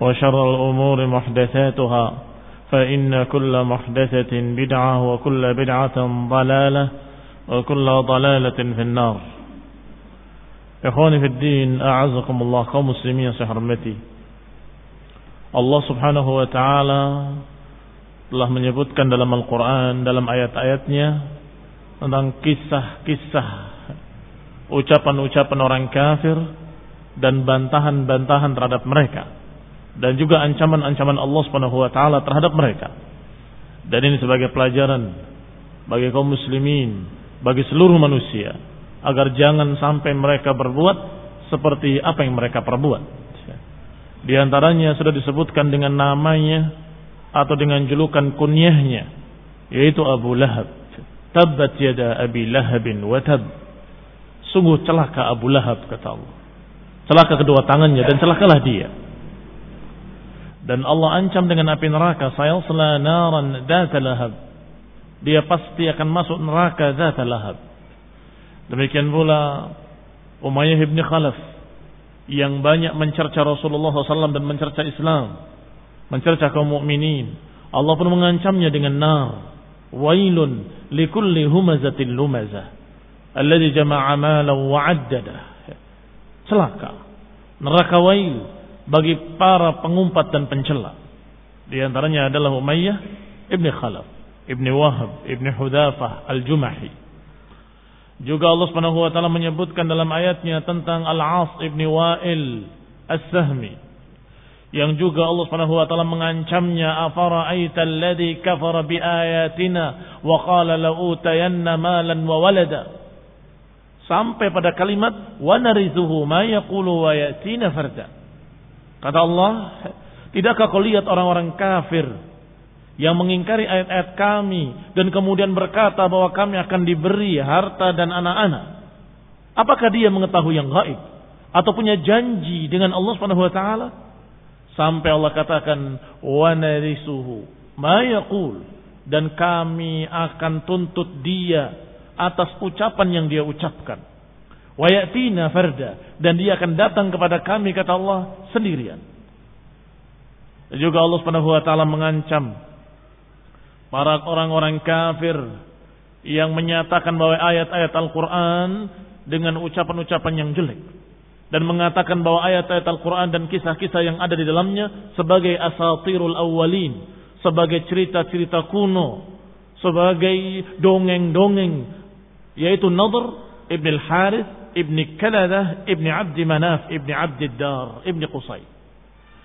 وشر الأمور محدثاتها فإن كل محدثة بدعة وكل بدعة ضلالة وكل ضلالة في النار fi din, a'azakumullah kaum muslimin yang saya hormati. Allah Subhanahu wa taala telah menyebutkan dalam Al-Qur'an dalam ayat-ayatnya tentang kisah-kisah ucapan-ucapan orang kafir dan bantahan-bantahan terhadap mereka dan juga ancaman-ancaman Allah Subhanahu wa taala terhadap mereka. Dan ini sebagai pelajaran bagi kaum muslimin, bagi seluruh manusia agar jangan sampai mereka berbuat seperti apa yang mereka perbuat. Di antaranya sudah disebutkan dengan namanya atau dengan julukan kunyahnya yaitu Abu Lahab. Tabbat yada Abi Lahabin wa tab. Sungguh celaka Abu Lahab kata Allah. Celaka kedua tangannya dan celakalah dia. Dan Allah ancam dengan api neraka, sayasla naran dzata lahab. Dia pasti akan masuk neraka dzata lahab. Demikian pula Umayyah ibn Khalaf yang banyak mencerca Rasulullah SAW dan mencerca Islam, mencerca kaum mukminin. Allah pun mengancamnya dengan nar. Wailun likulli humazatin lumazah. Alladhi jama'a malan wa'addada. Celaka. Neraka wail bagi para pengumpat dan pencela. Di antaranya adalah Umayyah ibn Khalaf, ibn Wahab, ibn Hudafah al-Jumahi. Juga Allah Subhanahu wa taala menyebutkan dalam ayatnya tentang Al-As ibn Wa'il As-Sahmi yang juga Allah Subhanahu wa taala mengancamnya afara'aita alladhi kafara biayatina wa qala la utayanna malan wa walada sampai pada kalimat wa narithuhu ma yaqulu wa yatina farda kata Allah tidakkah kau lihat orang-orang kafir yang mengingkari ayat-ayat kami dan kemudian berkata bahwa kami akan diberi harta dan anak-anak. Apakah dia mengetahui yang gaib atau punya janji dengan Allah Subhanahu wa taala? Sampai Allah katakan wa narisuhu ma yaqul dan kami akan tuntut dia atas ucapan yang dia ucapkan. Wa yatina farda dan dia akan datang kepada kami kata Allah sendirian. Juga Allah Subhanahu wa taala mengancam para orang-orang kafir yang menyatakan bahwa ayat-ayat Al-Quran dengan ucapan-ucapan yang jelek dan mengatakan bahwa ayat-ayat Al-Quran dan kisah-kisah yang ada di dalamnya sebagai asatirul awwalin, sebagai cerita-cerita kuno, sebagai dongeng-dongeng, yaitu Nadr ibn al-Harith ibn Kaladah ibn Abdi Manaf ibn Abdi Dar ibn Qusay.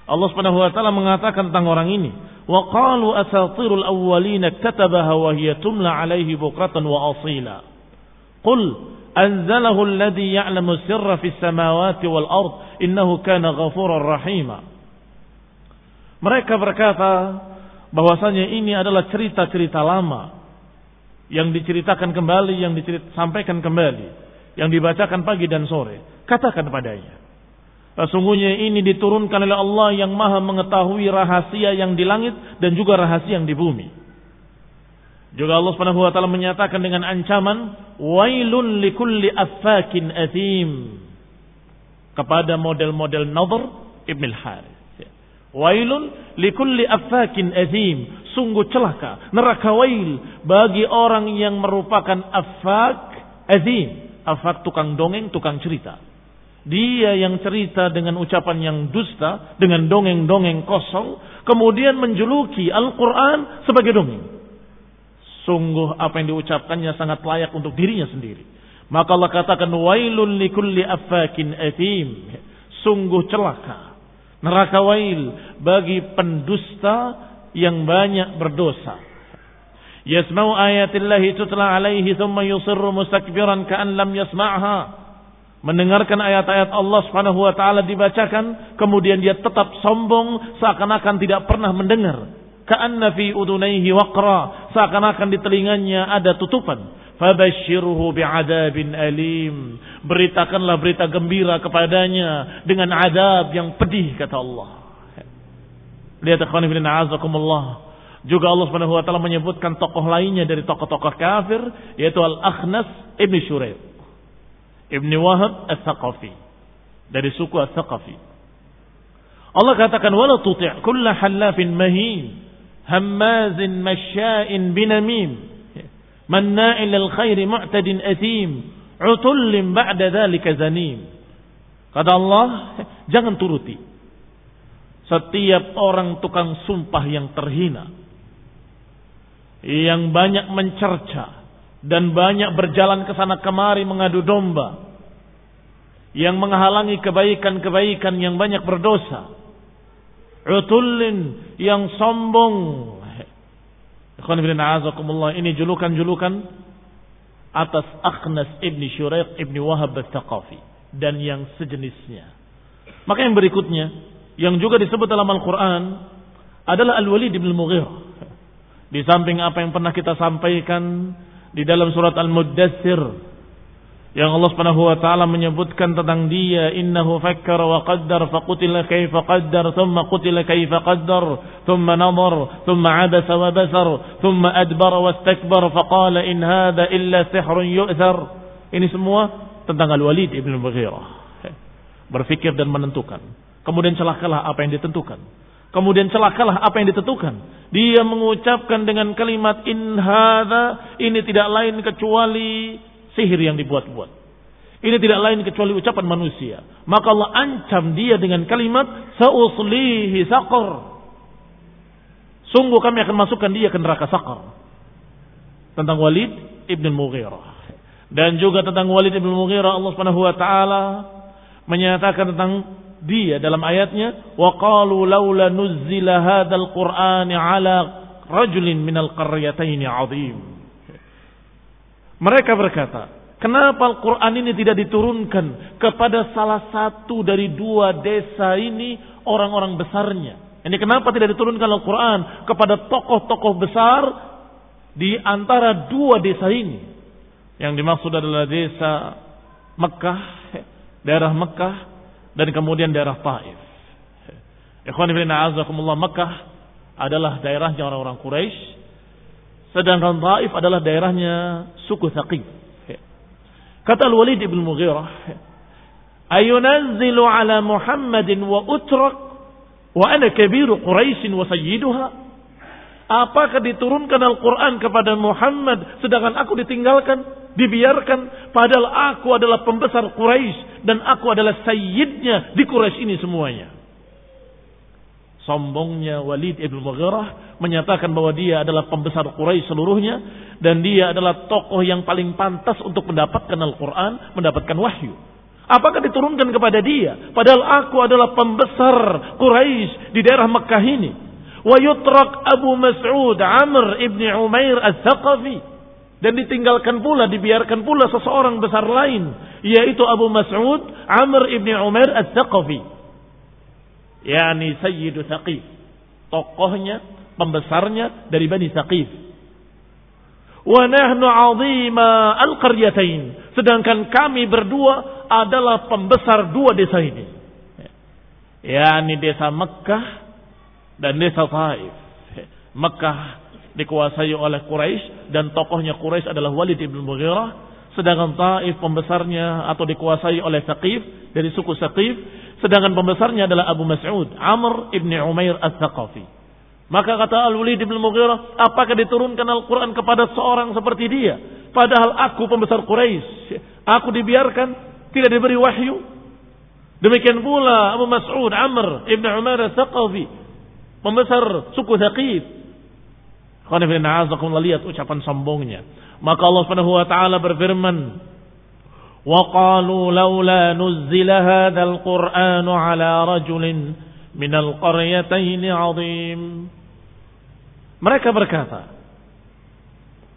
Allah Subhanahu wa taala mengatakan tentang orang ini, wa qalu asatirul awwalin katabaha wa hiya tumla alaihi bukratan wa asila. Qul anzalahu alladhi ya'lamu sirra fis samawati wal ard innahu kana ghafurar rahima. Mereka berkata bahwasanya ini adalah cerita-cerita lama yang diceritakan kembali, yang kembali, yang dibacakan pagi dan sore. Katakan padanya. Sesungguhnya ini diturunkan oleh Allah yang maha mengetahui rahasia yang di langit dan juga rahasia yang di bumi. Juga Allah Subhanahu wa taala menyatakan dengan ancaman wailun likulli affakin athim kepada model-model Nadhr Ibn al-Harith. Wailun likulli affakin athim, sungguh celaka, neraka wail bagi orang yang merupakan affak athim. Affak tukang dongeng, tukang cerita. Dia yang cerita dengan ucapan yang dusta, dengan dongeng-dongeng kosong, kemudian menjuluki Al-Quran sebagai dongeng. Sungguh apa yang diucapkannya sangat layak untuk dirinya sendiri. Maka Allah katakan wailul likulli affakin athim. Sungguh celaka. Neraka wail bagi pendusta yang banyak berdosa. Yasma'u ayatillahi tutla alaihi thumma yusirru mustakbiran ka'an lam yasma'ha. Mendengarkan ayat-ayat Allah subhanahu wa ta'ala dibacakan. Kemudian dia tetap sombong seakan-akan tidak pernah mendengar ka'anna fi udunaihi waqra seakan-akan di telinganya ada tutupan fabashshirhu bi'adabin alim beritakanlah berita gembira kepadanya dengan adab yang pedih kata Allah lihat fillah azakumullah juga Allah Subhanahu wa taala menyebutkan tokoh lainnya dari tokoh-tokoh kafir yaitu Al-Akhnas Ibn Shuraib. Ibn Wahab As-Saqafi dari suku As-Saqafi. Allah katakan wala tuti' kulla halafin mahin hammazin masya'in binamim manna'il lil khairi mu'tadin atim utullim ba'da dzalika zanim. Kata Allah, jangan turuti setiap orang tukang sumpah yang terhina yang banyak mencerca dan banyak berjalan ke sana kemari mengadu domba yang menghalangi kebaikan-kebaikan yang banyak berdosa utullin yang sombong. Ini julukan-julukan atas Akhnas ibni Shuraik ibni Wahab al-Thaqafi dan yang sejenisnya. Maka yang berikutnya yang juga disebut dalam Al-Quran adalah Al-Walid ibn Mughirah. Di samping apa yang pernah kita sampaikan di dalam surat Al-Muddassir yang Allah Subhanahu wa taala menyebutkan tentang dia innahu fakkara wa qaddar faqutila kaifa qaddar thumma qutila kaifa qaddar thumma nadhar thumma abasa wa basar thumma adbara wastakbar faqala in hadha illa sihrun yu'thar ini semua tentang Al-Walid ibn Mughirah berfikir dan menentukan. Kemudian celakalah apa yang ditentukan kemudian celakalah apa yang ditentukan dia mengucapkan dengan kalimat in hadha ini tidak lain kecuali sihir yang dibuat-buat. Ini tidak lain kecuali ucapan manusia. Maka Allah ancam dia dengan kalimat sauslihi saqar. Sungguh kami akan masukkan dia ke neraka saqar. Tentang Walid ibn Mughirah. Dan juga tentang Walid ibn Mughirah Allah Subhanahu wa taala menyatakan tentang dia dalam ayatnya wa qalu laula nuzzila hadzal qur'ani ala rajulin minal qaryataini 'azim. Mereka berkata, kenapa Al-Quran ini tidak diturunkan kepada salah satu dari dua desa ini orang-orang besarnya? Ini kenapa tidak diturunkan Al-Quran kepada tokoh-tokoh besar di antara dua desa ini? Yang dimaksud adalah desa Mekah, daerah Mekah, dan kemudian daerah Taif. Ikhwan Ibn A'azakumullah Mekah adalah daerahnya orang-orang Quraisy Sedangkan Taif adalah daerahnya suku Thaqif. Kata Al-Walid ibn Mughirah, "Ayunazzilu ala Muhammadin wa utrak wa ana kabiru Quraisy wa sayyiduha?" Apakah diturunkan Al-Quran kepada Muhammad sedangkan aku ditinggalkan, dibiarkan padahal aku adalah pembesar Quraisy dan aku adalah sayyidnya di Quraisy ini semuanya sombongnya Walid ibn Mughirah menyatakan bahwa dia adalah pembesar Quraisy seluruhnya dan dia adalah tokoh yang paling pantas untuk mendapatkan Al-Quran, mendapatkan wahyu. Apakah diturunkan kepada dia? Padahal aku adalah pembesar Quraisy di daerah Mekah ini. Wa yutrak Abu Mas'ud Amr ibn Umair al-Thaqafi. Dan ditinggalkan pula, dibiarkan pula seseorang besar lain. Yaitu Abu Mas'ud Amr ibn Umar al-Thaqafi. Yani Sayyidu Thaqif. Tokohnya, pembesarnya dari Bani Thaqif. Wa nahnu azima al-qaryatain. Sedangkan kami berdua adalah pembesar dua desa ini. Yani desa Mekkah dan desa Taif. Mekkah dikuasai oleh Quraisy dan tokohnya Quraisy adalah Walid ibn Mughirah. Sedangkan Taif pembesarnya atau dikuasai oleh Saqif dari suku Saqif sedangkan pembesarnya adalah Abu Mas'ud Amr ibn Umair al-Thaqafi. Maka kata Al-Walid ibn Mughirah apakah diturunkan Al-Quran kepada seorang seperti dia? Padahal aku pembesar Quraisy aku dibiarkan tidak diberi wahyu. Demikian pula Abu Mas'ud Amr ibn Umair al-Thaqafi pembesar suku Saqif lihat ucapan sombongnya. Maka Allah Subhanahu wa taala berfirman, "Wa qalu laula nuzzila hadzal Qur'anu ala rajulin minal qaryatayn 'azim." Mereka berkata,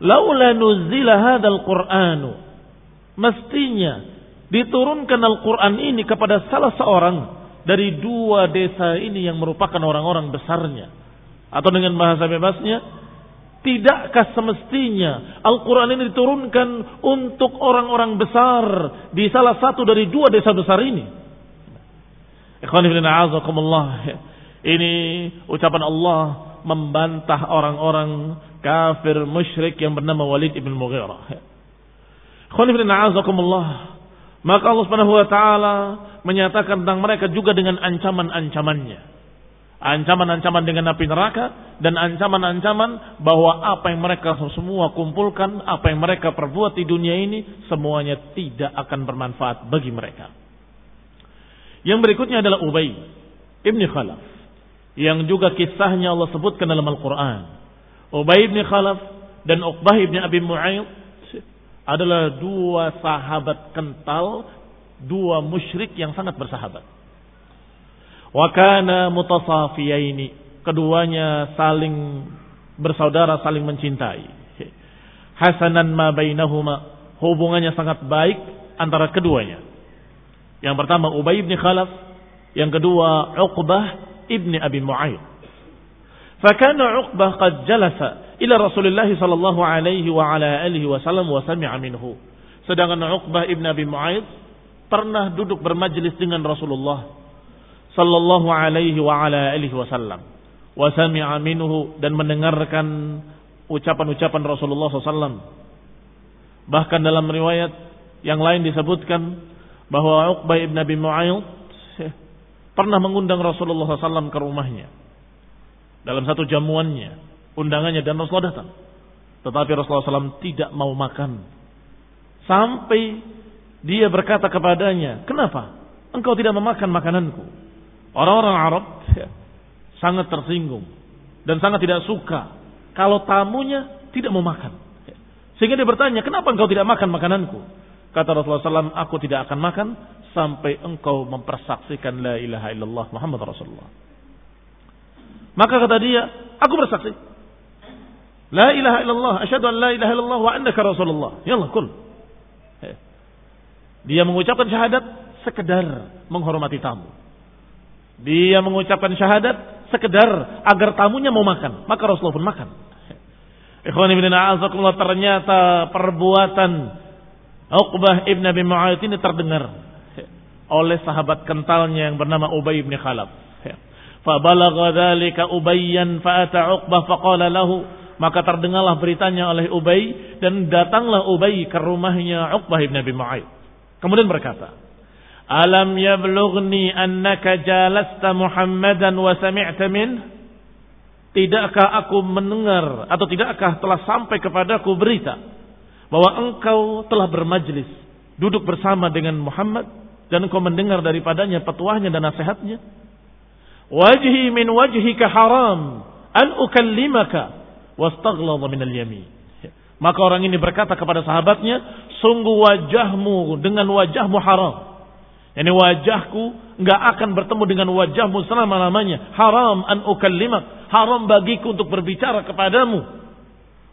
"Laula nuzzila hadzal Qur'anu" Mestinya diturunkan Al-Qur'an ini kepada salah seorang dari dua desa ini yang merupakan orang-orang besarnya. Atau dengan bahasa bebasnya, Tidakkah semestinya Al-Quran ini diturunkan untuk orang-orang besar di salah satu dari dua desa besar ini? Ini ucapan Allah membantah orang-orang kafir musyrik yang bernama Walid ibn Mughirah. Maka Allah Subhanahu wa taala menyatakan tentang mereka juga dengan ancaman-ancamannya ancaman-ancaman dengan api neraka dan ancaman-ancaman bahwa apa yang mereka semua kumpulkan, apa yang mereka perbuat di dunia ini semuanya tidak akan bermanfaat bagi mereka. Yang berikutnya adalah Ubay ibni Khalaf yang juga kisahnya Allah sebutkan dalam Al-Quran. Ubay ibni Khalaf dan Uqbah ibni Abi Mu'ayyid adalah dua sahabat kental, dua musyrik yang sangat bersahabat. Wakana mutasafiyaini. Keduanya saling bersaudara, saling mencintai. Hasanan ma bainahuma. Hubungannya sangat baik antara keduanya. Yang pertama Ubay ibn Khalaf. Yang kedua Uqbah ibn Abi Mu'ayyid. Fakana Uqbah qad jalasa ila Rasulullah sallallahu alaihi wa ala alihi wasallam wa sami'a minhu. Sedangkan Uqbah ibn Abi Mu'ayyid pernah duduk bermajlis dengan Rasulullah sallallahu alaihi wa ala alihi wasallam wa sami'a minhu dan mendengarkan ucapan-ucapan Rasulullah SAW. Bahkan dalam riwayat yang lain disebutkan bahwa Uqbah ibn Abi Mu'ayyid pernah mengundang Rasulullah SAW ke rumahnya. Dalam satu jamuannya, undangannya dan Rasulullah datang. Tetapi Rasulullah SAW tidak mau makan. Sampai dia berkata kepadanya, kenapa engkau tidak memakan makananku? Orang-orang Arab ya, sangat tersinggung dan sangat tidak suka kalau tamunya tidak mau makan. Sehingga dia bertanya, kenapa engkau tidak makan makananku? Kata Rasulullah SAW, aku tidak akan makan sampai engkau mempersaksikan la ilaha illallah Muhammad Rasulullah. Maka kata dia, aku bersaksi. La ilaha illallah, asyhadu an la ilaha illallah wa annaka Rasulullah. Yallah, kul. Dia mengucapkan syahadat sekedar menghormati tamu. Dia mengucapkan syahadat sekedar agar tamunya mau makan. Maka Rasulullah pun makan. Ikhwan ibn a'azakullah ternyata perbuatan Uqbah ibn Abi Mu'ayyid ini terdengar oleh sahabat kentalnya yang bernama Ubay ibn Khalaf. Fabalagha dzalika Ubayyan fa'ata Uqbah faqala lahu maka terdengarlah beritanya oleh Ubay dan datanglah Ubay ke rumahnya Uqbah ibn Abi Mu'ayyid. Kemudian berkata, Alam yablughni annaka jalasta Muhammadan wa sami'ta min? Tidakkah aku mendengar atau tidakkah telah sampai kepadaku berita bahwa engkau telah bermajlis duduk bersama dengan Muhammad dan engkau mendengar daripadanya petuahnya dan nasihatnya? Wajhi min wajhika haram an ukallimaka wastaghladha min al-yamin. Maka orang ini berkata kepada sahabatnya, sungguh wajahmu dengan wajahmu haram ini wajahku nggak akan bertemu dengan wajahmu selama-lamanya. Haram an ukallimak. Haram bagiku untuk berbicara kepadamu.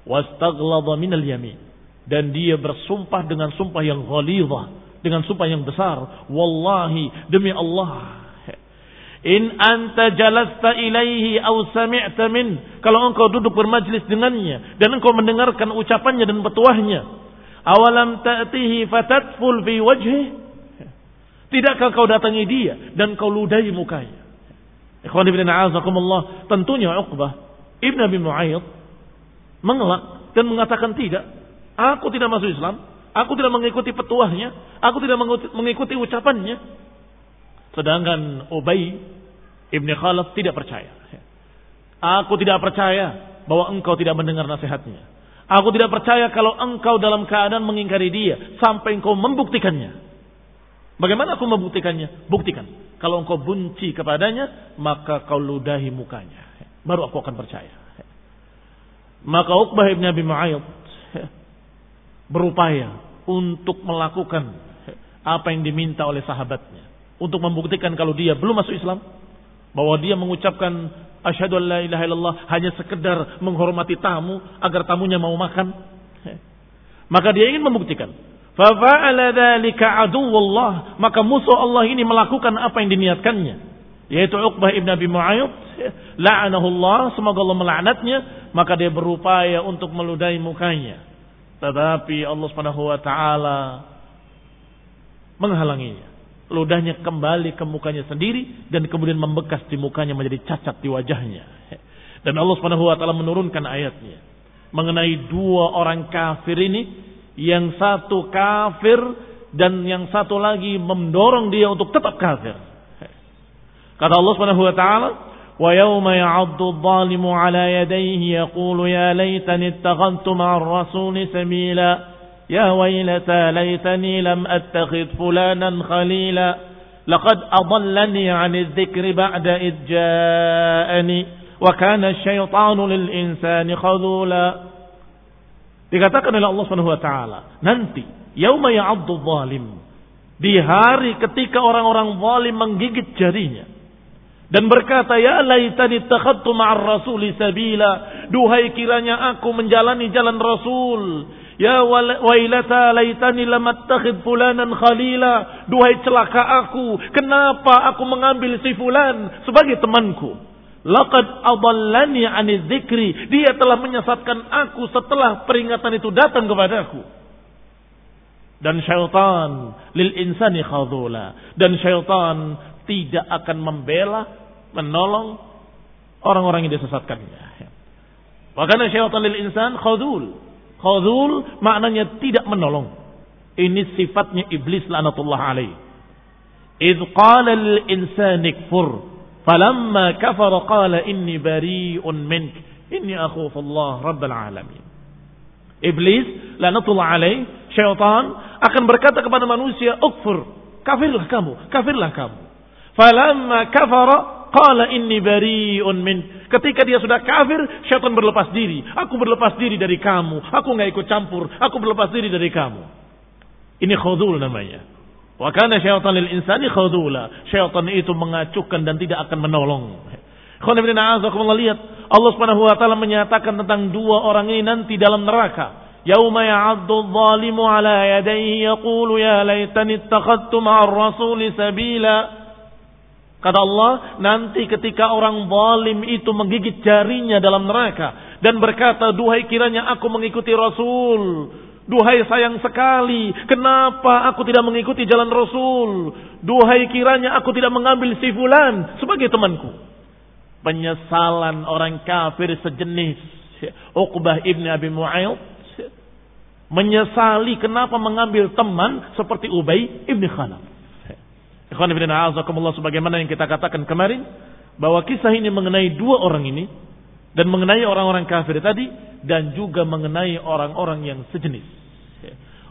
Wastaghlada minal yamin. Dan dia bersumpah dengan sumpah yang ghalidhah, dengan sumpah yang besar. Wallahi, demi Allah. In anta jalasta ilaihi aw sami'ta min. Kalau engkau duduk bermajlis dengannya dan engkau mendengarkan ucapannya dan petuahnya. Awalam ta'tihi fatatful fi wajhi. Tidakkah kau datangi dia dan kau ludahi mukanya? Ikhwan ibn a'azakumullah. Tentunya Uqbah ibn Abi Mu'ayyid mengelak dan mengatakan tidak. Aku tidak masuk Islam. Aku tidak mengikuti petuahnya. Aku tidak mengikuti ucapannya. Sedangkan Ubay ibn Khalaf tidak percaya. Aku tidak percaya bahwa engkau tidak mendengar nasihatnya. Aku tidak percaya kalau engkau dalam keadaan mengingkari dia sampai engkau membuktikannya. Bagaimana aku membuktikannya? Buktikan. Kalau engkau benci kepadanya, maka kau ludahi mukanya. Baru aku akan percaya. Maka Uqbah ibn Abi Mu'ayyid berupaya untuk melakukan apa yang diminta oleh sahabatnya. Untuk membuktikan kalau dia belum masuk Islam. Bahwa dia mengucapkan asyhadu an la ilaha illallah hanya sekedar menghormati tamu agar tamunya mau makan. Maka dia ingin membuktikan Fafa'ala dzalika aduwwullah, maka musuh Allah ini melakukan apa yang diniatkannya, yaitu Uqbah ibn Abi Mu'ayyid, la'anahullah, semoga Allah melaknatnya, maka dia berupaya untuk meludahi mukanya. Tetapi Allah Subhanahu wa taala menghalanginya. Ludahnya kembali ke mukanya sendiri dan kemudian membekas di mukanya menjadi cacat di wajahnya. Dan Allah Subhanahu wa taala menurunkan ayatnya mengenai dua orang kafir ini yang satu kafir dan yang satu lagi mendorong dia untuk tetap kafir. Kata Allah Subhanahu wa taala, "Wa yawma ya'addu adh-dhalimu 'ala yadayhi yaqulu ya laitani ittakhadhtu ma'ar rasuli sabila." يا ويلتى ليتني لم أتخذ فلانا خليلا لقد أضلني عن الذكر بعد إذ جاءني وكان الشيطان للإنسان خذولا Dikatakan oleh Allah Subhanahu wa taala, nanti yauma ya'addu zalim. Di hari ketika orang-orang zalim menggigit jarinya dan berkata, "Ya laitani takhadtu ma'ar rasuli sabila." Duhai kiranya aku menjalani jalan Rasul. Ya wailata laitani lam attakhid fulanan khalila. Duhai celaka aku, kenapa aku mengambil si fulan sebagai temanku? Laqad adallani ani dzikri. Dia telah menyesatkan aku setelah peringatan itu datang kepadaku. Dan syaitan lil insani khadula. Dan syaitan tidak akan membela, menolong orang-orang yang disesatkannya. Makanya syaitan lil insan khadul. Khadul maknanya tidak menolong. Ini sifatnya iblis lanatullah alaih. Idh qala lil insani kfur. Falamma kafara qala inni bari'un mink. Inni akhufullah rabbal alamin. Iblis lanatullah alaih, syaitan akan berkata kepada manusia, "Ukfur, kafirlah kamu, kafirlah kamu." Falamma kafara qala inni bari'un min. Ketika dia sudah kafir, syaitan berlepas diri. Aku berlepas diri dari kamu. Aku nggak ikut campur. Aku berlepas diri dari kamu. Ini khudul namanya. Wa kana syaitan lil insani khadula. Syaitan itu mengacuhkan dan tidak akan menolong. Lihat Allah Subhanahu wa taala menyatakan tentang dua orang ini nanti dalam neraka. Yauma ya'addu adh-dhalimu 'ala yadayhi yaqulu ya laitani ittakhadtu ma'ar rasuli sabila. Kata Allah, nanti ketika orang zalim itu menggigit jarinya dalam neraka dan berkata, "Duhai kiranya aku mengikuti Rasul." Duhai sayang sekali, kenapa aku tidak mengikuti jalan Rasul? Duhai kiranya aku tidak mengambil si fulan sebagai temanku. Penyesalan orang kafir sejenis Uqbah ibn Abi Mu'ayyid menyesali kenapa mengambil teman seperti Ubay ibn Khalaf. Ikhwan ibn a'azakumullah sebagaimana yang kita katakan kemarin bahwa kisah ini mengenai dua orang ini dan mengenai orang-orang kafir tadi dan juga mengenai orang-orang yang sejenis.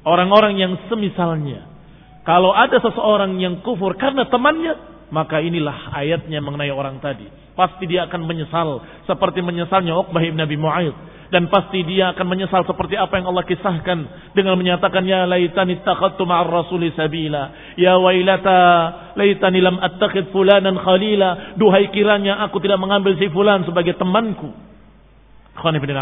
Orang-orang yang semisalnya. Kalau ada seseorang yang kufur karena temannya, maka inilah ayatnya mengenai orang tadi. Pasti dia akan menyesal seperti menyesalnya Uqbah ibn Abi Mu'ayyid dan pasti dia akan menyesal seperti apa yang Allah kisahkan dengan menyatakan ya laitani takhadtu ma'ar rasuli sabila ya wailata laitani lam attakhid fulanan khalila duhai kiranya aku tidak mengambil si fulan sebagai temanku khana bin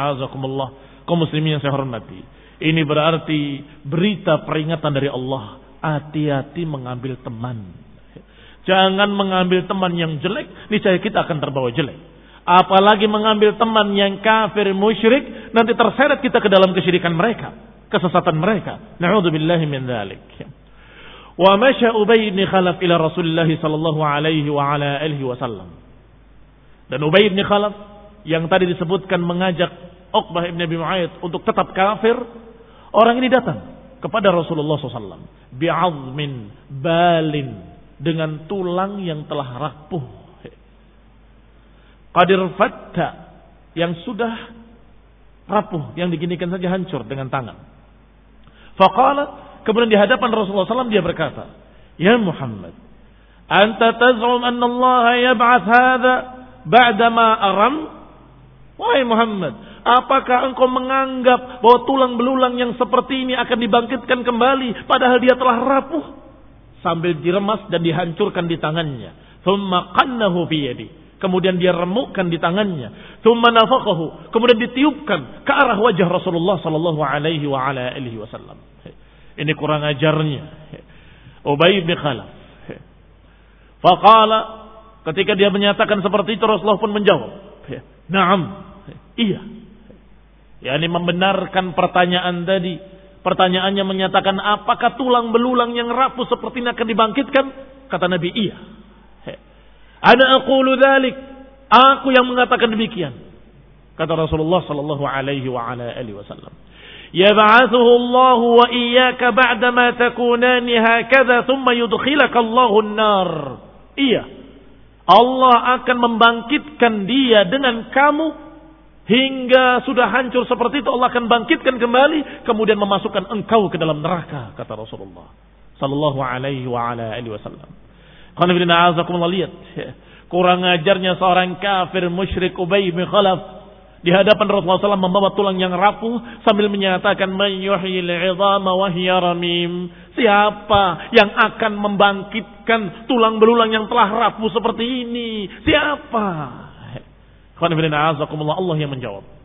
Kaum muslimin yang saya hormati. Ini berarti berita peringatan dari Allah. Hati-hati mengambil teman. Jangan mengambil teman yang jelek, niscaya kita akan terbawa jelek. Apalagi mengambil teman yang kafir musyrik, nanti terseret kita ke dalam kesyirikan mereka, kesesatan mereka. Na'udzubillahi min dzalik. Wa masya Ubay Khalaf ila Rasulullah sallallahu alaihi wa ala alihi wasallam. Dan Ubay bin Khalaf yang tadi disebutkan mengajak Uqbah bin Abi Mu'ayyid untuk tetap kafir, orang ini datang kepada Rasulullah SAW. Bi'azmin balin dengan tulang yang telah rapuh. Qadir fatta yang sudah rapuh, yang diginikan saja hancur dengan tangan. Faqala, kemudian di hadapan Rasulullah SAW dia berkata, Ya Muhammad, anta taz'um anna Allah yab'ath hadha ba'da ma aram? Wahai Muhammad, apakah engkau menganggap bahwa tulang belulang yang seperti ini akan dibangkitkan kembali padahal dia telah rapuh? sambil diremas dan dihancurkan di tangannya. Thumma qannahu yadi. Kemudian dia remukkan di tangannya. Nafaqahu. Kemudian ditiupkan ke arah wajah Rasulullah sallallahu alaihi wa ala alihi wasallam. Ini kurang ajarnya. Ubay bin Khalaf. Faqala ketika dia menyatakan seperti itu Rasulullah pun menjawab. Naam. Iya. Yani membenarkan pertanyaan tadi Pertanyaannya menyatakan apakah tulang belulang yang rapuh seperti ini akan dibangkitkan? Kata Nabi, iya. Ana aqulu dzalik. Aku yang mengatakan demikian. Kata Rasulullah sallallahu alaihi wa ala alihi wasallam. Yab'athuhu Allah wa iyyaka ba'da ma takunani hakadha thumma yudkhilaka Allahu an-nar. Iya. Allah akan membangkitkan dia dengan kamu hingga sudah hancur seperti itu Allah akan bangkitkan kembali kemudian memasukkan engkau ke dalam neraka kata Rasulullah sallallahu alaihi wa ala alihi azakumullah lihat kurang ajarnya seorang kafir musyrik Ubay bin Khalaf di hadapan Rasulullah SAW membawa tulang yang rapuh sambil menyatakan wa. Siapa yang akan membangkitkan tulang belulang yang telah rapuh seperti ini? Siapa? Allah yang menjawab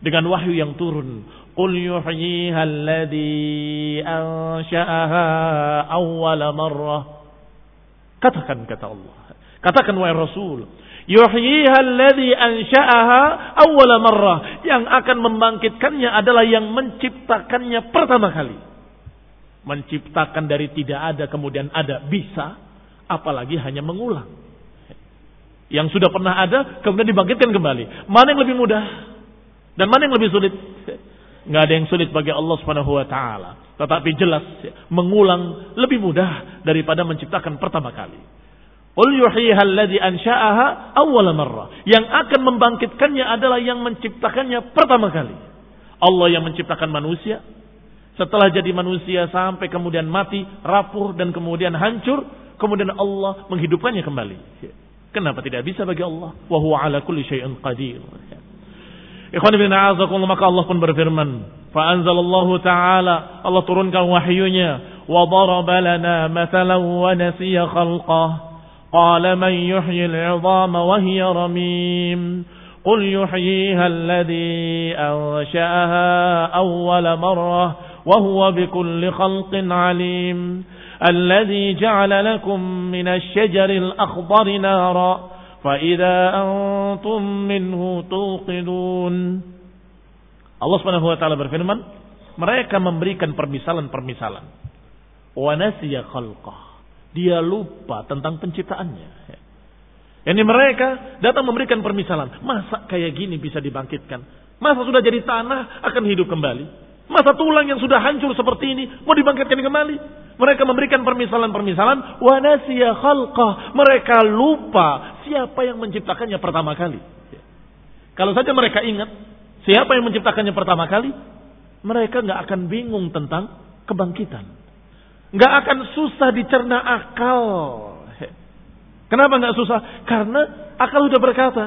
dengan wahyu yang turun. Qul yuhyiha alladhi ansha'aha awwala marrah. Katakan kata Allah. Katakan wahai Rasul, yuhyiha alladhi ansha'aha awwala marrah. Yang akan membangkitkannya adalah yang menciptakannya pertama kali. Menciptakan dari tidak ada kemudian ada bisa, apalagi hanya mengulang. Yang sudah pernah ada kemudian dibangkitkan kembali. Mana yang lebih mudah? Dan mana yang lebih sulit? Nggak ada yang sulit bagi Allah Subhanahu wa taala. Tetapi jelas mengulang lebih mudah daripada menciptakan pertama kali. Qul ansha'aha awwala marrah. Yang akan membangkitkannya adalah yang menciptakannya pertama kali. Allah yang menciptakan manusia. Setelah jadi manusia sampai kemudian mati, rapuh dan kemudian hancur, kemudian Allah menghidupkannya kembali. Kenapa tidak bisa bagi Allah? Wa huwa ala kulli syai'in qadir. Ikhwan ibn a'azakumullah maka Allah pun berfirman, fa anzalallahu ta'ala Allah turunkan wahyunya wa daraba mathalan wa nasiya khalqah qala man yuhyi al-'idhama wa hiya ramim قل يحييها الذي أنشأها أول مرة وهو بكل خلق عليم الذي جعل لكم من الشجر الأخضر نارا فإذا أنتم منه توقدون Allah Subhanahu wa taala berfirman, mereka memberikan permisalan-permisalan. Wa nasiya khalqah. Dia lupa tentang penciptaannya. Ini mereka datang memberikan permisalan. Masa kayak gini bisa dibangkitkan? Masa sudah jadi tanah akan hidup kembali? Masa tulang yang sudah hancur seperti ini mau dibangkitkan kembali? Mereka memberikan permisalan-permisalan. Wa khalqah. Mereka lupa siapa yang menciptakannya pertama kali. Kalau saja mereka ingat siapa yang menciptakannya pertama kali, mereka nggak akan bingung tentang kebangkitan. Nggak akan susah dicerna akal. Kenapa nggak susah? Karena akal sudah berkata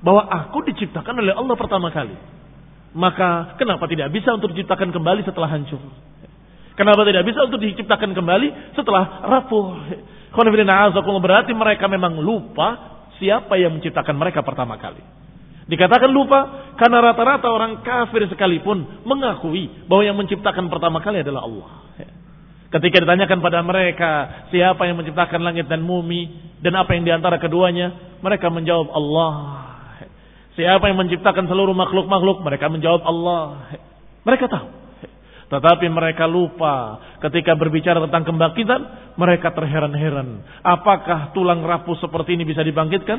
bahwa aku diciptakan oleh Allah pertama kali. Maka kenapa tidak bisa untuk diciptakan kembali setelah hancur? Kenapa tidak bisa untuk diciptakan kembali setelah rapuh? Berarti mereka memang lupa siapa yang menciptakan mereka pertama kali. Dikatakan lupa karena rata-rata orang kafir sekalipun mengakui bahwa yang menciptakan pertama kali adalah Allah. Ketika ditanyakan pada mereka siapa yang menciptakan langit dan bumi dan apa yang di antara keduanya, mereka menjawab Allah. Siapa yang menciptakan seluruh makhluk-makhluk, mereka menjawab Allah. Mereka tahu. Tetapi mereka lupa ketika berbicara tentang kebangkitan, mereka terheran-heran. Apakah tulang rapuh seperti ini bisa dibangkitkan?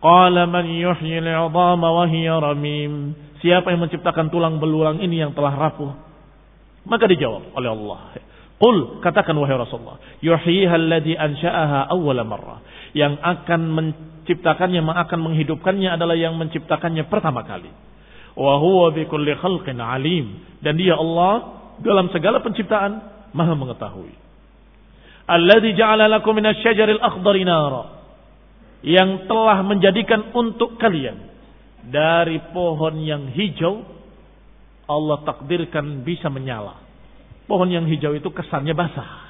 Qala man yuhyil wa hiya ramim. Siapa yang menciptakan tulang belulang ini yang telah rapuh? Maka dijawab oleh Allah. Qul katakan wahai Rasulullah, yuhyiha alladhi ansha'aha awwala marrah. Yang akan menciptakannya, yang akan menghidupkannya adalah yang menciptakannya pertama kali wa huwa bi kulli khalqin alim. Dan dia Allah dalam segala penciptaan maha mengetahui. Alladzi ja'ala lakum minasy-syajaril akhdari nara. Yang telah menjadikan untuk kalian dari pohon yang hijau Allah takdirkan bisa menyala. Pohon yang hijau itu kesannya basah.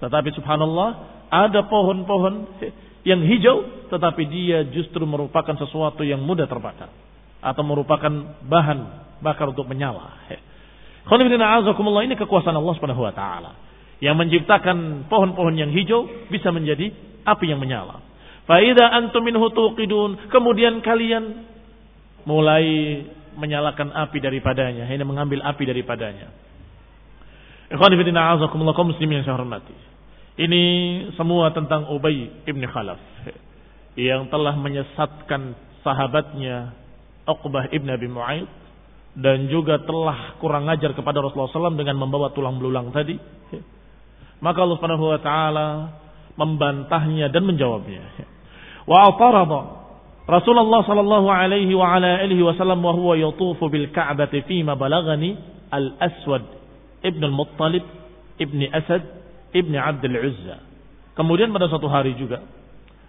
Tetapi subhanallah ada pohon-pohon yang hijau tetapi dia justru merupakan sesuatu yang mudah terbakar atau merupakan bahan bakar untuk menyala. ini kekuasaan Allah Subhanahu wa taala yang menciptakan pohon-pohon yang hijau bisa menjadi api yang menyala. Faida antum tuqidun, kemudian kalian mulai menyalakan api daripadanya, ini mengambil api daripadanya. Kaum yang saya hormati. Ini semua tentang Ubay ibn Khalaf yang telah menyesatkan sahabatnya Uqbah ibn Abi Mu'ayyid dan juga telah kurang ajar kepada Rasulullah SAW dengan membawa tulang belulang tadi. Maka Allah Subhanahu wa taala membantahnya dan menjawabnya. Wa atarada Rasulullah sallallahu alaihi wa ala alihi wasallam wa huwa yatufu bil Ka'bati fi ma balagani al-Aswad ibn al-Muttalib ibn Asad ibn Abd al-Uzza. Kemudian pada suatu hari juga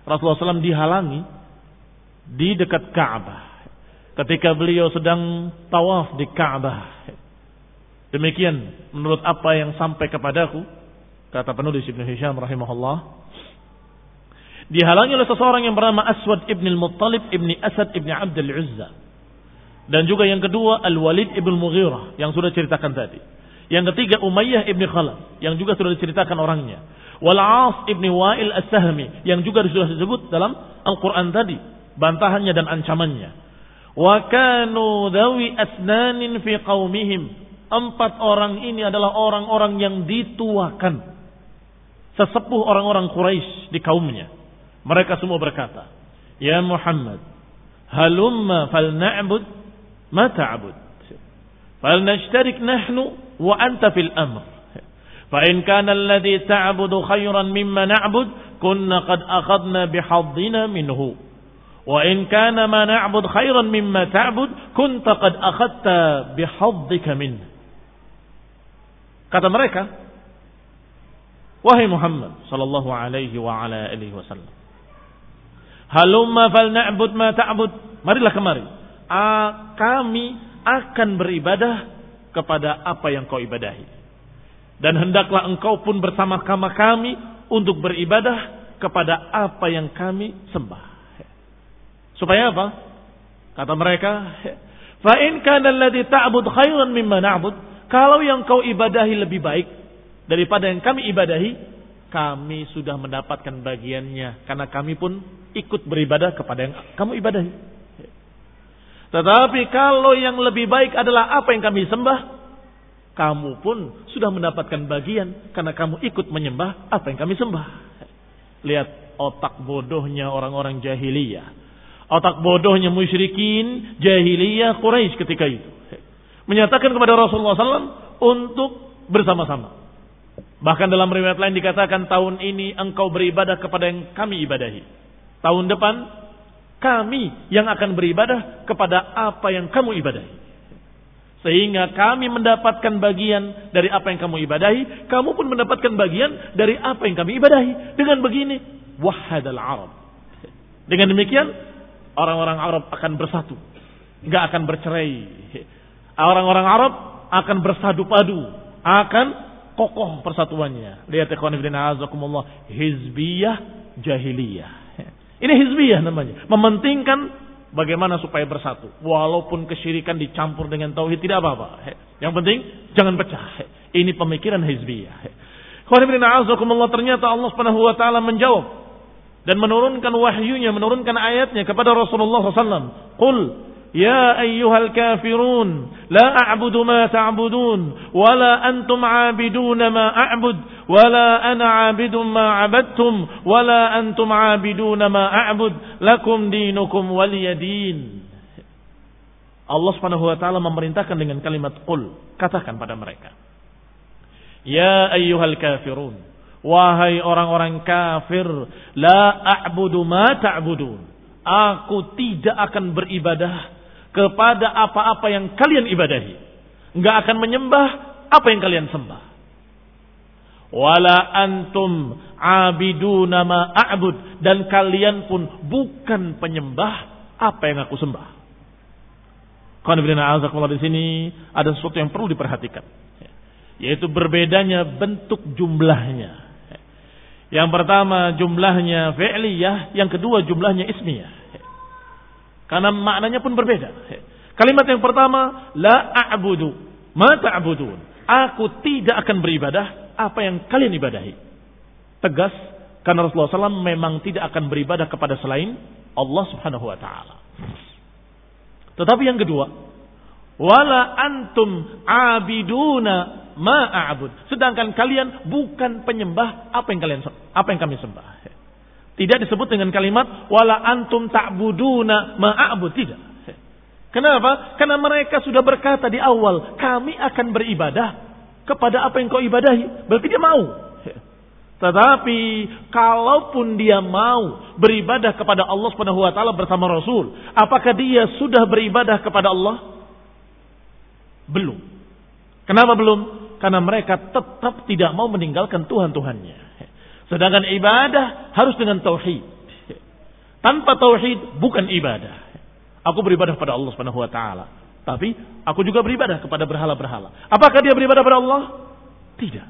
Rasulullah SAW dihalangi di dekat Ka'bah ketika beliau sedang tawaf di Ka'bah. Demikian menurut apa yang sampai kepadaku kata penulis Ibnu Hisham rahimahullah. Dihalangi oleh seseorang yang bernama Aswad ibn al-Muttalib ibn Asad ibn Abdul Uzza dan juga yang kedua Al-Walid ibn Mughirah yang sudah ceritakan tadi. Yang ketiga Umayyah ibn Khalaf yang juga sudah diceritakan orangnya. Wal As ibn Wa'il As-Sahmi yang juga sudah disebut dalam Al-Quran tadi bantahannya dan ancamannya Wa kanu dawi asnanin fi qaumihim. Empat orang ini adalah orang-orang yang dituakan. Sesepuh orang-orang Quraisy di kaumnya. Mereka semua berkata, "Ya Muhammad, halumma falna'bud ma ta'bud. Falnashtarik nahnu wa anta fil amr." فإن كان الذي تعبد خيرا مما نعبد كنا قد أخذنا بحظنا منه Wa in kana ma na'bud khairan mimma ta'bud kunta qad akhadta bihadzika min. Kata mereka, wahai Muhammad sallallahu alaihi wa ala alihi wasallam. Halumma fal na'bud ma ta'bud. Marilah kemari. A, kami akan beribadah kepada apa yang kau ibadahi. Dan hendaklah engkau pun bersama-sama kami untuk beribadah kepada apa yang kami sembah. Supaya apa? Kata mereka, fa in kana alladhi ta'bud khairan mimma na'bud, kalau yang kau ibadahi lebih baik daripada yang kami ibadahi, kami sudah mendapatkan bagiannya karena kami pun ikut beribadah kepada yang kamu ibadahi. Tetapi kalau yang lebih baik adalah apa yang kami sembah, kamu pun sudah mendapatkan bagian karena kamu ikut menyembah apa yang kami sembah. Lihat otak bodohnya orang-orang jahiliyah otak bodohnya musyrikin jahiliyah Quraisy ketika itu menyatakan kepada Rasulullah SAW untuk bersama-sama. Bahkan dalam riwayat lain dikatakan tahun ini engkau beribadah kepada yang kami ibadahi. Tahun depan kami yang akan beribadah kepada apa yang kamu ibadahi. Sehingga kami mendapatkan bagian dari apa yang kamu ibadahi, kamu pun mendapatkan bagian dari apa yang kami ibadahi. Dengan begini, wahadal Arab. Dengan demikian, orang-orang Arab akan bersatu, nggak akan bercerai. Orang-orang Arab akan bersadu padu, akan kokoh persatuannya. Lihat ikhwan fillah azakumullah, hizbiyah jahiliyah. Ini hizbiyah namanya, mementingkan Bagaimana supaya bersatu? Walaupun kesyirikan dicampur dengan tauhid tidak apa-apa. Yang penting jangan pecah. Ini pemikiran hizbiyah. Ternyata Allah Subhanahu wa taala menjawab dan menurunkan wahyunya, menurunkan ayatnya kepada Rasulullah SAW. Qul Ya ayyuhal kafirun La a'budu ma ta'budun Wala antum a'bidun ma a'bud Wala ana abidun ma abadtum Wala antum a'bidun ma a'bud Lakum dinukum waliyadin Allah subhanahu wa ta'ala memerintahkan dengan kalimat Qul Katakan pada mereka Ya ayyuhal kafirun wahai orang-orang kafir, la a'budu ma ta'budun. Aku tidak akan beribadah kepada apa-apa yang kalian ibadahi. Enggak akan menyembah apa yang kalian sembah. Wala antum abiduna ma a'bud dan kalian pun bukan penyembah apa yang aku sembah. Qanibina azakumullah di sini ada sesuatu yang perlu diperhatikan. Yaitu berbedanya bentuk jumlahnya. Yang pertama jumlahnya fi'liyah, yang kedua jumlahnya ismiyah. Karena maknanya pun berbeda. Kalimat yang pertama, la a'budu ma ta'budun. Aku tidak akan beribadah apa yang kalian ibadahi. Tegas, karena Rasulullah SAW memang tidak akan beribadah kepada selain Allah Subhanahu wa taala. Tetapi yang kedua, wala antum abiduna ma a'bud. Sedangkan kalian bukan penyembah apa yang kalian apa yang kami sembah. Tidak disebut dengan kalimat wala antum ta'buduna ma'abud tidak. Kenapa? Karena mereka sudah berkata di awal, kami akan beribadah kepada apa yang kau ibadahi. Berarti dia mau. Tetapi kalaupun dia mau beribadah kepada Allah Subhanahu wa taala bersama Rasul, apakah dia sudah beribadah kepada Allah? Belum. Kenapa belum? Karena mereka tetap tidak mau meninggalkan Tuhan-Tuhannya. Sedangkan ibadah harus dengan tauhid. Tanpa tauhid bukan ibadah. Aku beribadah pada Allah Subhanahu wa taala, tapi aku juga beribadah kepada berhala-berhala. Apakah dia beribadah pada Allah? Tidak.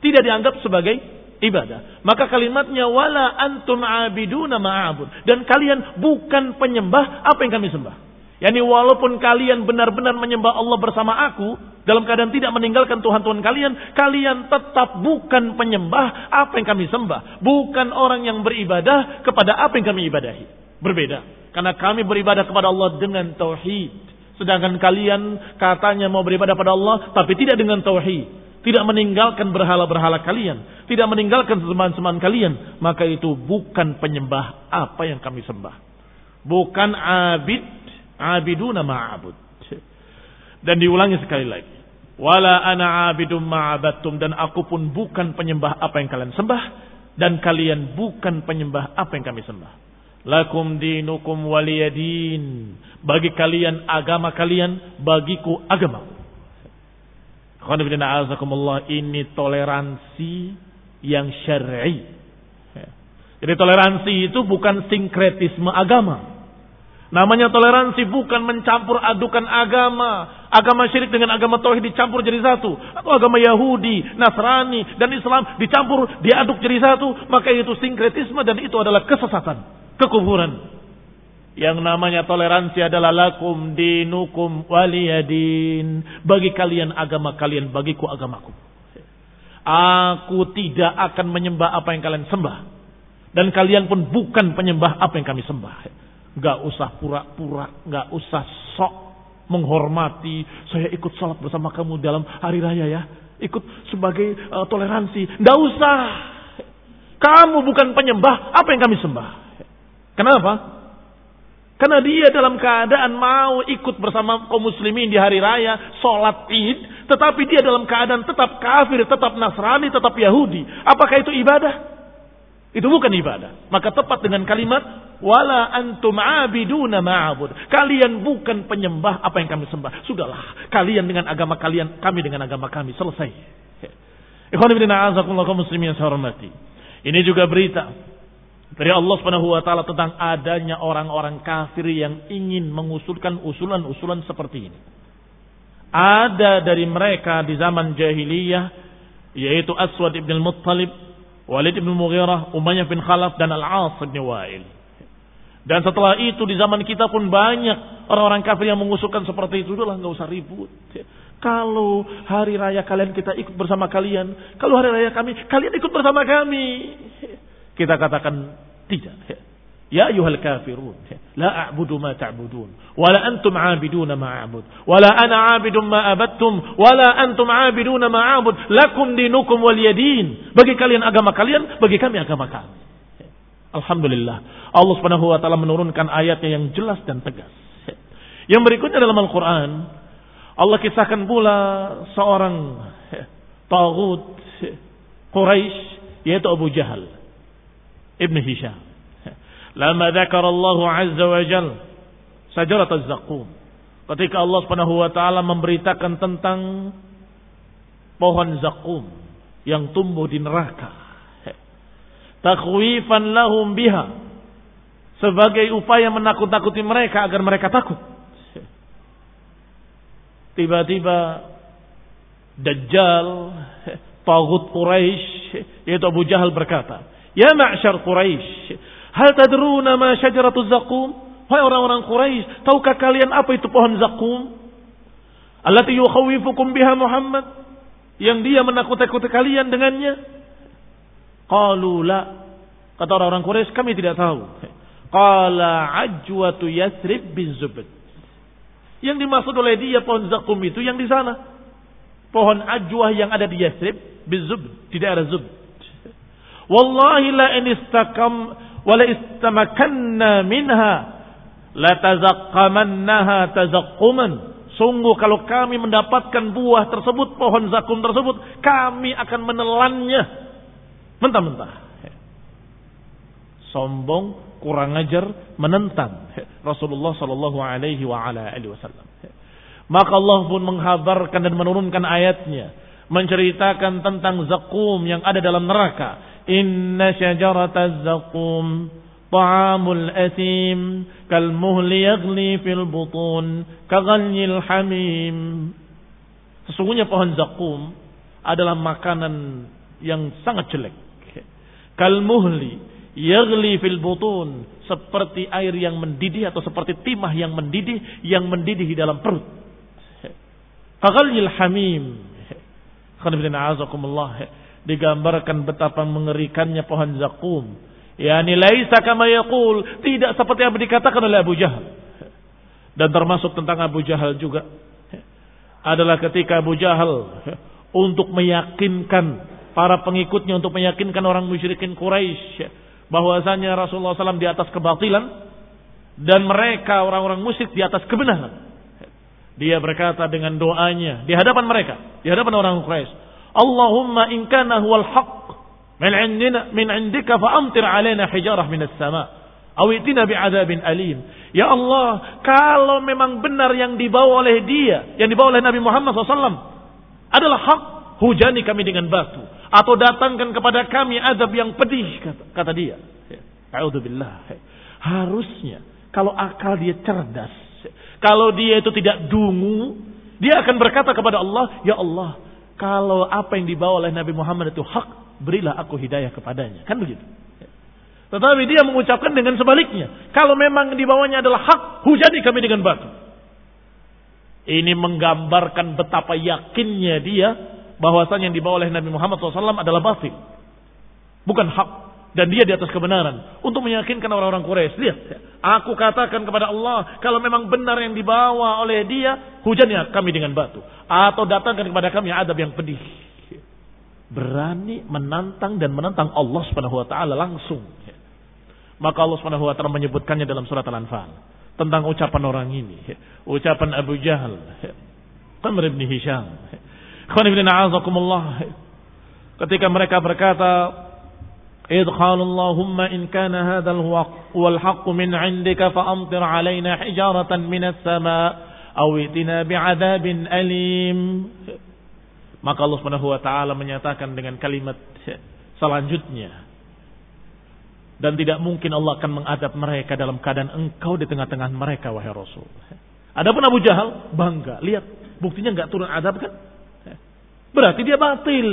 Tidak dianggap sebagai ibadah. Maka kalimatnya wala antum abiduna ma'abud dan kalian bukan penyembah apa yang kami sembah. Yani walaupun kalian benar-benar menyembah Allah bersama aku, dalam keadaan tidak meninggalkan Tuhan-Tuhan kalian, kalian tetap bukan penyembah apa yang kami sembah. Bukan orang yang beribadah kepada apa yang kami ibadahi. Berbeda. Karena kami beribadah kepada Allah dengan tauhid. Sedangkan kalian katanya mau beribadah pada Allah, tapi tidak dengan tauhid. Tidak meninggalkan berhala-berhala kalian. Tidak meninggalkan teman-teman kalian. Maka itu bukan penyembah apa yang kami sembah. Bukan abid abiduna ma'abud. Dan diulangi sekali lagi. Wala ana abidum ma'abattum. Dan aku pun bukan penyembah apa yang kalian sembah. Dan kalian bukan penyembah apa yang kami sembah. Lakum dinukum waliyadin. Bagi kalian agama kalian, bagiku agama. Ini toleransi yang syar'i. Jadi toleransi itu bukan sinkretisme agama. Namanya toleransi bukan mencampur adukan agama. Agama syirik dengan agama tauhid dicampur jadi satu. Atau agama Yahudi, Nasrani, dan Islam dicampur, diaduk jadi satu. Maka itu sinkretisme dan itu adalah kesesatan. Kekufuran. Yang namanya toleransi adalah lakum dinukum waliyadin. Bagi kalian agama kalian, bagiku agamaku. Aku tidak akan menyembah apa yang kalian sembah. Dan kalian pun bukan penyembah apa yang kami sembah. Gak usah pura-pura, gak usah sok menghormati. Saya ikut sholat bersama kamu dalam hari raya ya. Ikut sebagai uh, toleransi. Gak usah. Kamu bukan penyembah apa yang kami sembah. Kenapa? Karena dia dalam keadaan mau ikut bersama kaum muslimin di hari raya, sholat id, tetapi dia dalam keadaan tetap kafir, tetap Nasrani, tetap Yahudi. Apakah itu ibadah? Itu bukan ibadah. Maka tepat dengan kalimat wala antum abiduna ma'abud. Kalian bukan penyembah apa yang kami sembah. Sudahlah, kalian dengan agama kalian, kami dengan agama kami. Selesai. Ikhwan ibn a'azakumullah muslimin yang saya hormati. Ini juga berita dari Allah Subhanahu wa taala tentang adanya orang-orang kafir yang ingin mengusulkan usulan-usulan seperti ini. Ada dari mereka di zaman jahiliyah yaitu Aswad ibn al-Muttalib Walid bin Mughirah, Umayyah bin Khalaf dan Al-As bin Wa'il. Dan setelah itu di zaman kita pun banyak orang-orang kafir yang mengusulkan seperti itu. Udahlah nggak usah ribut. Kalau hari raya kalian kita ikut bersama kalian. Kalau hari raya kami, kalian ikut bersama kami. Kita katakan tidak. Ya ayuhal kafirun. La a'budu ma ta'budun. Wala antum a'biduna ma a'bud. Wala ana a'bidun ma abattum. Wala antum a'biduna ma a'bud. Lakum dinukum waliyadin. Bagi kalian agama kalian, bagi kami agama kami. Alhamdulillah. Allah Subhanahu wa taala menurunkan ayatnya yang jelas dan tegas. Yang berikutnya dalam Al-Qur'an, Allah kisahkan pula seorang tagut Quraisy yaitu Abu Jahal Ibn Hisham. Lama dzakara Allah azza wa jal sajarat az-zaqum. Ketika Allah Subhanahu wa taala memberitakan tentang pohon zakum yang tumbuh di neraka takhwifan lahum biha sebagai upaya menakut-nakuti mereka agar mereka takut. Tiba-tiba Dajjal, Tagut Quraisy, yaitu Abu Jahal berkata, Ya ma'syar Quraisy, hal tadruna ma syajaratu zakum? Hai orang-orang Quraisy, tahukah kalian apa itu pohon zakum? Allati yukhawifukum biha Muhammad? Yang dia menakut-nakuti kalian dengannya? Qalu la. Kata orang-orang Quraisy, kami tidak tahu. Qala ajwatu Yasrib bin Zubad. Yang dimaksud oleh dia pohon zakum itu yang di sana. Pohon ajwah yang ada di Yasrib bin Zubad. Di daerah Zubad. Wallahi la in istakam wa la istamakanna minha la tazaqqamannaha tazaqquman. Sungguh kalau kami mendapatkan buah tersebut, pohon zakum tersebut, kami akan menelannya Mentah-mentah. Sombong, kurang ajar, menentang Rasulullah Sallallahu Alaihi Wasallam. Maka Allah pun menghabarkan dan menurunkan ayatnya, menceritakan tentang zakum yang ada dalam neraka. Syajarata zakum ta'amul asim kal muhli yaghli fil butun kaghalnyil hamim. Sesungguhnya pohon zakum adalah makanan yang sangat jelek kalmuhli yagli fil butun seperti air yang mendidih atau seperti timah yang mendidih yang mendidih di dalam perut. Kaghalil hamim. Digambarkan betapa mengerikannya pohon zakum. Yani laisa kama yaqul, tidak seperti yang dikatakan oleh Abu Jahal. Dan termasuk tentang Abu Jahal juga adalah ketika Abu Jahal untuk meyakinkan para pengikutnya untuk meyakinkan orang musyrikin Quraisy bahwasanya Rasulullah SAW di atas kebatilan dan mereka orang-orang musyrik di atas kebenaran. Dia berkata dengan doanya di hadapan mereka, di hadapan orang Quraisy, "Allahumma in kana huwal haqq min 'indina min 'indika fa amtir 'alaina hijarah minas sama' aw itina bi'adzabin alim." Ya Allah, kalau memang benar yang dibawa oleh dia, yang dibawa oleh Nabi Muhammad SAW adalah hak, hujani kami dengan batu atau datangkan kepada kami azab yang pedih kata, kata dia. A'udzubillah. Harusnya kalau akal dia cerdas, kalau dia itu tidak dungu, dia akan berkata kepada Allah, "Ya Allah, kalau apa yang dibawa oleh Nabi Muhammad itu hak, berilah aku hidayah kepadanya." Kan begitu. Tetapi dia mengucapkan dengan sebaliknya. Kalau memang dibawanya adalah hak, hujani kami dengan batu. Ini menggambarkan betapa yakinnya dia bahwasanya yang dibawa oleh Nabi Muhammad SAW adalah batil. Bukan hak. Dan dia di atas kebenaran. Untuk meyakinkan orang-orang Quraisy. Lihat. Aku katakan kepada Allah. Kalau memang benar yang dibawa oleh dia. Hujannya kami dengan batu. Atau datangkan kepada kami adab yang pedih. Berani menantang dan menantang Allah subhanahu wa ta'ala langsung. Maka Allah subhanahu wa ta'ala menyebutkannya dalam surat Al-Anfal. Tentang ucapan orang ini. Ucapan Abu Jahal. Qamr ibn Hisham Ketika mereka berkata, "Idkhal Allahumma in kana hadzal huwal haqq min 'indika fa amtir 'alaina hijaratan minas sama' aw itina bi'adzabin alim." Maka Allah Subhanahu wa taala menyatakan dengan kalimat selanjutnya dan tidak mungkin Allah akan mengadab mereka dalam keadaan engkau di tengah-tengah mereka wahai Rasul. Adapun Abu Jahal bangga, lihat buktinya nggak turun adab kan? Berarti dia batil.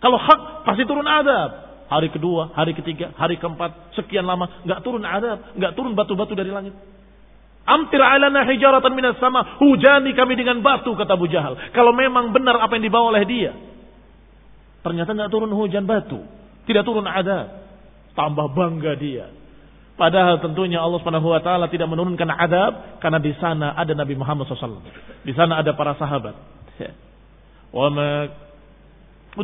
Kalau hak pasti turun adab. Hari kedua, hari ketiga, hari keempat, sekian lama, nggak turun adab, nggak turun batu-batu dari langit. Amtir alana hijaratan minas sama, hujani kami dengan batu kata Abu Jahal. Kalau memang benar apa yang dibawa oleh dia. Ternyata nggak turun hujan batu, tidak turun adab. Tambah bangga dia. Padahal tentunya Allah Subhanahu wa taala tidak menurunkan adab karena di sana ada Nabi Muhammad SAW. Di sana ada para sahabat. Wa ma udah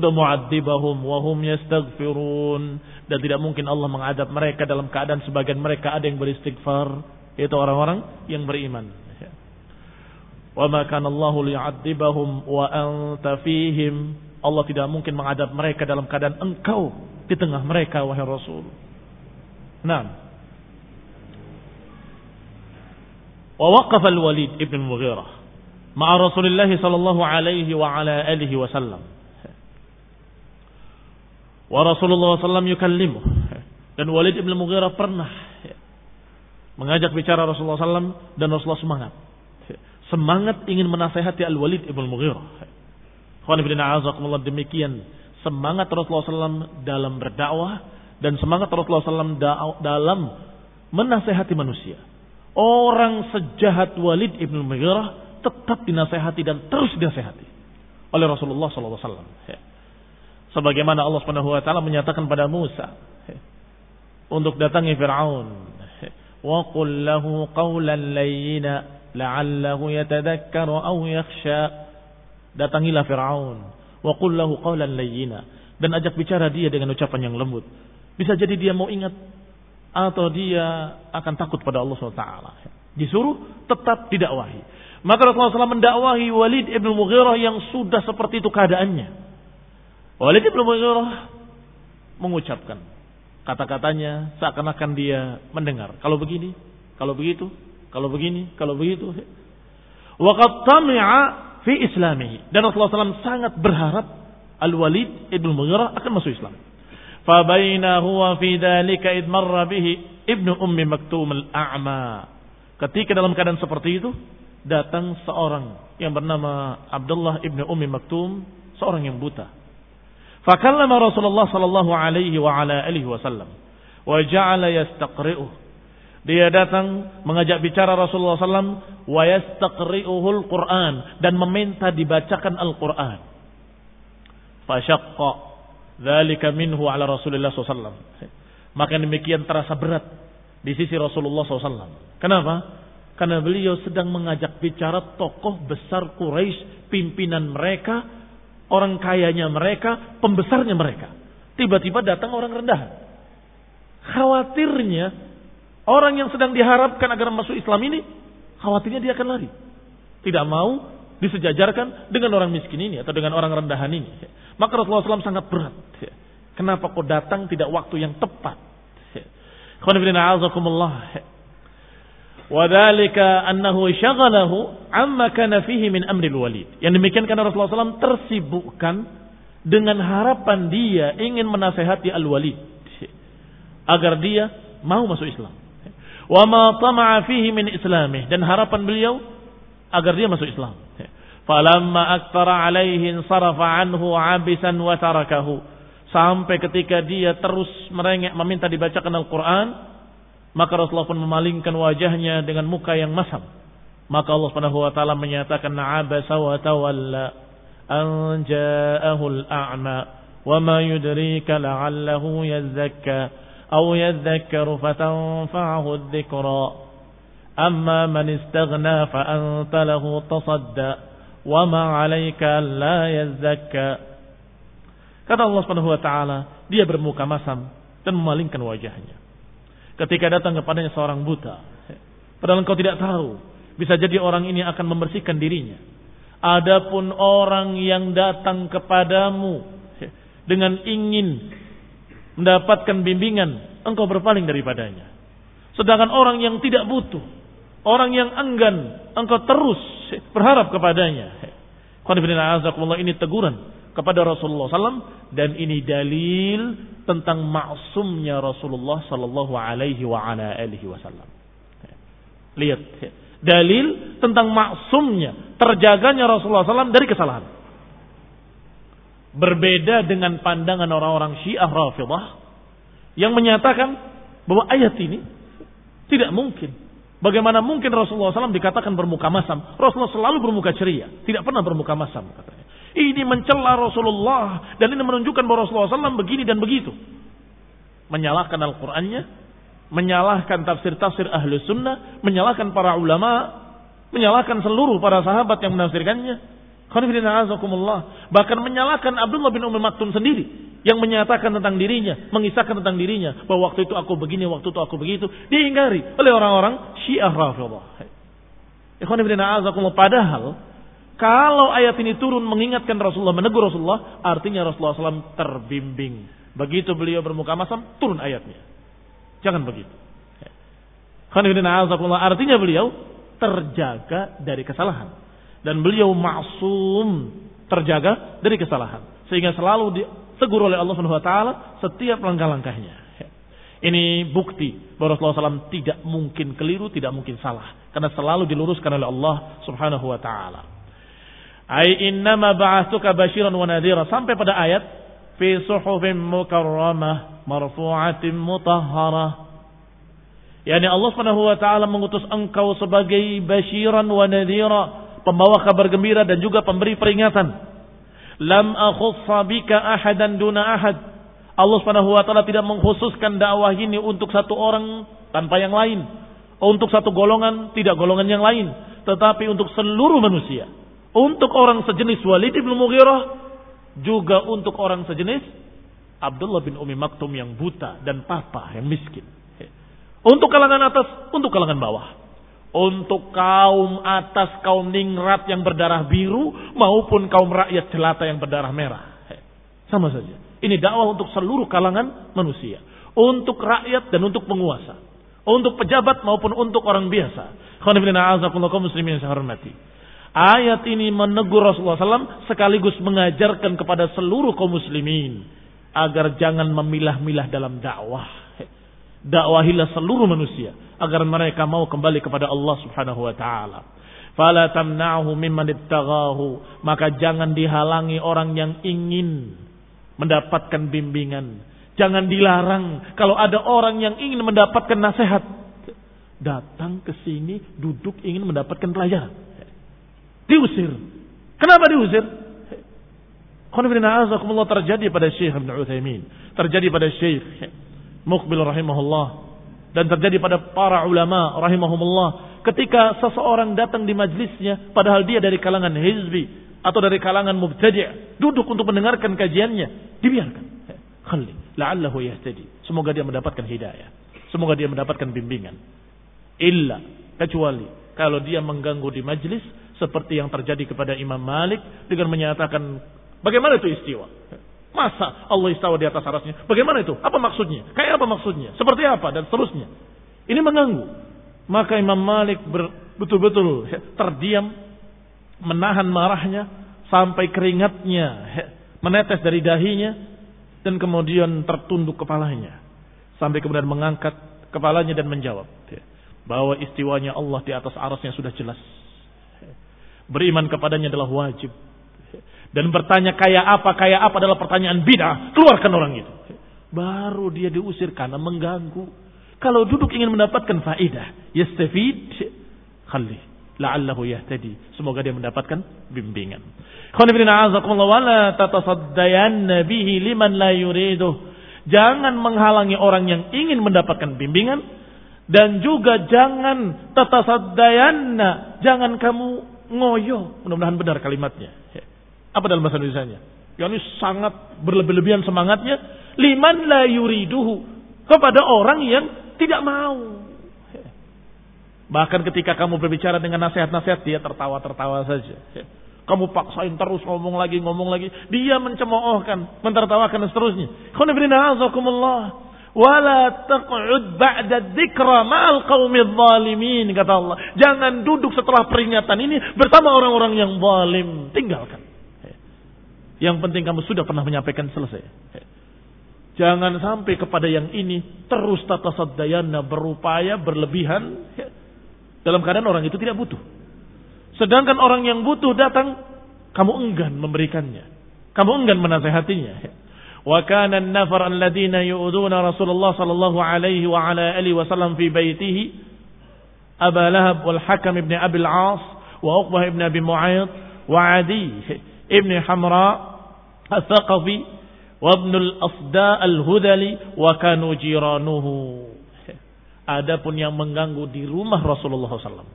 mu'adzibahum wa hum. Dan tidak mungkin Allah mengadab mereka dalam keadaan sebagian mereka ada yang beristighfar, yaitu orang-orang yang beriman. Wa ma kana Allahu li'adzibahum wa anta fihim. Allah tidak mungkin mengadab mereka dalam keadaan engkau di tengah mereka wahai Rasul. Nah. Wa waqafa al-Walid ibn Mughirah ma'a Rasulillah sallallahu alaihi wa ala alihi wasallam. Wa Rasulullah SAW yukallimu. Dan Walid ibn Mughirah pernah mengajak bicara Rasulullah SAW dan Rasulullah semangat. Semangat ingin menasehati Al-Walid ibn Mughirah. Demikian semangat Rasulullah SAW dalam berdakwah dan semangat Rasulullah SAW dalam menasehati manusia. Orang sejahat Walid ibn Mughirah tetap dinasehati dan terus dinasehati oleh Rasulullah SAW. Sebagaimana Allah Subhanahu Wa Taala menyatakan pada Musa untuk datangi Fir'aun. Wa qul lahu qawlan layyina la'allahu yatadakkaru aw yakhsha. Datangilah Fir'aun. Wa qul lahu qawlan layyina. Dan ajak bicara dia dengan ucapan yang lembut. Bisa jadi dia mau ingat atau dia akan takut pada Allah SWT. Disuruh tetap didakwahi. Maka Rasulullah SAW mendakwahi Walid ibn Mughirah yang sudah seperti itu keadaannya. Walid ibn Mughirah mengucapkan kata-katanya seakan-akan dia mendengar. Kalau begini, kalau begitu, kalau begini, kalau begitu. Waqad tami'a fi islamihi. Dan Rasulullah SAW sangat berharap Al-Walid ibn Mughirah akan masuk Islam. Fabaina huwa fi dhalika id marra bihi Ibnu Ummi Maktum al-A'ma. Ketika dalam keadaan seperti itu, datang seorang yang bernama Abdullah ibnu Ummi Maktum, seorang yang buta fakallama Rasulullah sallallahu alaihi wa ala alihi wasallam wa ja'ala yastaqri'uh dia datang mengajak bicara Rasulullah SAW wa yastaqri'uhul Quran dan meminta dibacakan Al-Quran. Fashaqqa Dzalika minhu ala Rasulullah SAW. Maka demikian terasa berat di sisi Rasulullah SAW. Kenapa? Karena beliau sedang mengajak bicara tokoh besar Quraisy, pimpinan mereka, orang kayanya mereka, pembesarnya mereka. Tiba-tiba datang orang rendah. Khawatirnya orang yang sedang diharapkan agar masuk Islam ini, khawatirnya dia akan lari. Tidak mau disejajarkan dengan orang miskin ini atau dengan orang rendahan ini. Maka Rasulullah SAW sangat berat. Kenapa kau datang tidak waktu yang tepat? Wadhalika annahu syaghalahu amma kana fihi min amril walid. Yang demikian karena Rasulullah SAW tersibukkan dengan harapan dia ingin menasehati al-walid. Agar dia mau masuk Islam. Wa ma tama'a fihi min islamih. Dan harapan beliau agar dia masuk Islam. Falamma aktsara alaihi sarafa anhu abisan wa tarakahu. Sampai ketika dia terus merengek meminta dibacakan Al-Quran, maka Rasulullah pun memalingkan wajahnya dengan muka yang masam. Maka Allah Subhanahu wa taala menyatakan na'abasa wa tawalla an ja'ahu al-a'ma wa ma yudrika la'allahu yazzakka aw yadhakkaru fatanfa'ahu adh-dhikra. Amma man istaghna fa anta lahu tasadda wa ma 'alayka la yazzakka. Kata Allah Subhanahu wa taala, dia bermuka masam dan memalingkan wajahnya. Ketika datang kepadanya seorang buta, padahal engkau tidak tahu, bisa jadi orang ini akan membersihkan dirinya. Adapun orang yang datang kepadamu dengan ingin mendapatkan bimbingan, engkau berpaling daripadanya. Sedangkan orang yang tidak butuh, orang yang enggan, engkau terus berharap kepadanya. Ini teguran kepada Rasulullah SAW dan ini dalil tentang maksumnya Rasulullah Sallallahu Alaihi Wasallam. Lihat, dalil tentang maksumnya, terjaganya Rasulullah SAW dari kesalahan. Berbeda dengan pandangan orang-orang Syiah Rafidah yang menyatakan bahwa ayat ini tidak mungkin. Bagaimana mungkin Rasulullah SAW dikatakan bermuka masam? Rasulullah selalu bermuka ceria, tidak pernah bermuka masam katanya. Ini mencela Rasulullah dan ini menunjukkan bahwa Rasulullah SAW begini dan begitu. Menyalahkan Al-Qur'annya, menyalahkan tafsir-tafsir ahlu sunnah, menyalahkan para ulama, menyalahkan seluruh para sahabat yang menafsirkannya, Bahkan menyalahkan Abdullah bin Umar Maktum sendiri yang menyatakan tentang dirinya, mengisahkan tentang dirinya bahwa waktu itu aku begini, waktu itu aku begitu, diingkari oleh orang-orang Syiah Rafidhah. Padahal kalau ayat ini turun mengingatkan Rasulullah, menegur Rasulullah, artinya Rasulullah SAW terbimbing. Begitu beliau bermuka masam, turun ayatnya. Jangan begitu. Artinya beliau terjaga dari kesalahan dan beliau maksum terjaga dari kesalahan sehingga selalu ditegur oleh Allah Subhanahu wa taala setiap langkah-langkahnya. Ini bukti bahwa Rasulullah SAW tidak mungkin keliru, tidak mungkin salah karena selalu diluruskan oleh Allah Subhanahu wa taala. Ai innama ba'atsuka basyiran wa nadhira sampai pada ayat fi suhufin mukarramah marfu'atin mutahharah. Yani Allah Subhanahu wa taala mengutus engkau sebagai basyiran wa nadhira pembawa kabar gembira dan juga pemberi peringatan. Lam akhussa bika ahadan duna ahad. Allah Subhanahu wa taala tidak mengkhususkan dakwah ini untuk satu orang tanpa yang lain. Untuk satu golongan, tidak golongan yang lain, tetapi untuk seluruh manusia. Untuk orang sejenis Walid bin Mughirah, juga untuk orang sejenis Abdullah bin Umi Maktum yang buta dan papa yang miskin. Untuk kalangan atas, untuk kalangan bawah untuk kaum atas, kaum ningrat yang berdarah biru maupun kaum rakyat jelata yang berdarah merah. Sama saja. Ini dakwah untuk seluruh kalangan manusia, untuk rakyat dan untuk penguasa, untuk pejabat maupun untuk orang biasa. muslimin saya hormati. Ayat ini menegur Rasulullah SAW sekaligus mengajarkan kepada seluruh kaum muslimin agar jangan memilah-milah dalam dakwah. Dakwahilah seluruh manusia agar mereka mau kembali kepada Allah Subhanahu wa taala. Fala tamna'hu mimman ittaghahu, maka jangan dihalangi orang yang ingin mendapatkan bimbingan. Jangan dilarang kalau ada orang yang ingin mendapatkan nasihat. Datang ke sini duduk ingin mendapatkan pelajaran. Diusir. Kenapa diusir? Qanifidina terjadi pada Syekh Ibn Uthaymin. Terjadi pada Syekh Muqbil rahimahullah dan terjadi pada para ulama rahimahumullah ketika seseorang datang di majlisnya padahal dia dari kalangan hizbi atau dari kalangan mubtadi' duduk untuk mendengarkan kajiannya dibiarkan khalli la'allahu yahtadi semoga dia mendapatkan hidayah semoga dia mendapatkan bimbingan illa kecuali kalau dia mengganggu di majlis seperti yang terjadi kepada Imam Malik dengan menyatakan bagaimana itu istiwa Masa Allah istawa di atas arasnya? Bagaimana itu? Apa maksudnya? Kayak apa maksudnya? Seperti apa? Dan seterusnya. Ini mengganggu. Maka Imam Malik betul-betul terdiam, menahan marahnya, sampai keringatnya menetes dari dahinya, dan kemudian tertunduk kepalanya. Sampai kemudian mengangkat kepalanya dan menjawab. Bahwa istiwanya Allah di atas arasnya sudah jelas. Beriman kepadanya adalah wajib dan bertanya kayak apa, kayak apa adalah pertanyaan bid'ah. Keluarkan orang itu. Baru dia diusir karena mengganggu. Kalau duduk ingin mendapatkan faedah, yastafid, khalli. La'allahu yahtadi. Semoga dia mendapatkan bimbingan. liman la Jangan menghalangi orang yang ingin mendapatkan bimbingan. Dan juga jangan tatasaddayanna. Jangan kamu ngoyo. Mudah-mudahan benar kalimatnya. Apa dalam bahasa Indonesia-nya? ini sangat berlebih-lebihan semangatnya. Liman la yuriduhu. Kepada orang yang tidak mau. Bahkan ketika kamu berbicara dengan nasihat-nasihat, dia tertawa-tertawa saja. Kamu paksain terus ngomong lagi, ngomong lagi. Dia mencemoohkan, mentertawakan dan seterusnya. Wala taq'ud ba'da dzikra ma'al qaumidz zalimin kata Allah. Jangan duduk setelah peringatan ini bersama orang-orang yang zalim. Tinggalkan. Yang penting kamu sudah pernah menyampaikan selesai. Jangan sampai kepada yang ini terus tata sadayana berupaya berlebihan dalam keadaan orang itu tidak butuh. Sedangkan orang yang butuh datang, kamu enggan memberikannya. Kamu enggan menasehatinya. Rasulullah sallallahu alaihi wa ala alihi wasallam fi baitihi Abu Lahab wal Hakam ibn Abi al-As wa Uqbah ibn Abi Mu'ayth wa Adi ibn Hamra al-Thaqafi wa ibn al-Asda al-Hudali wa kanu jiranuhu. Adapun yang mengganggu di rumah Rasulullah SAW.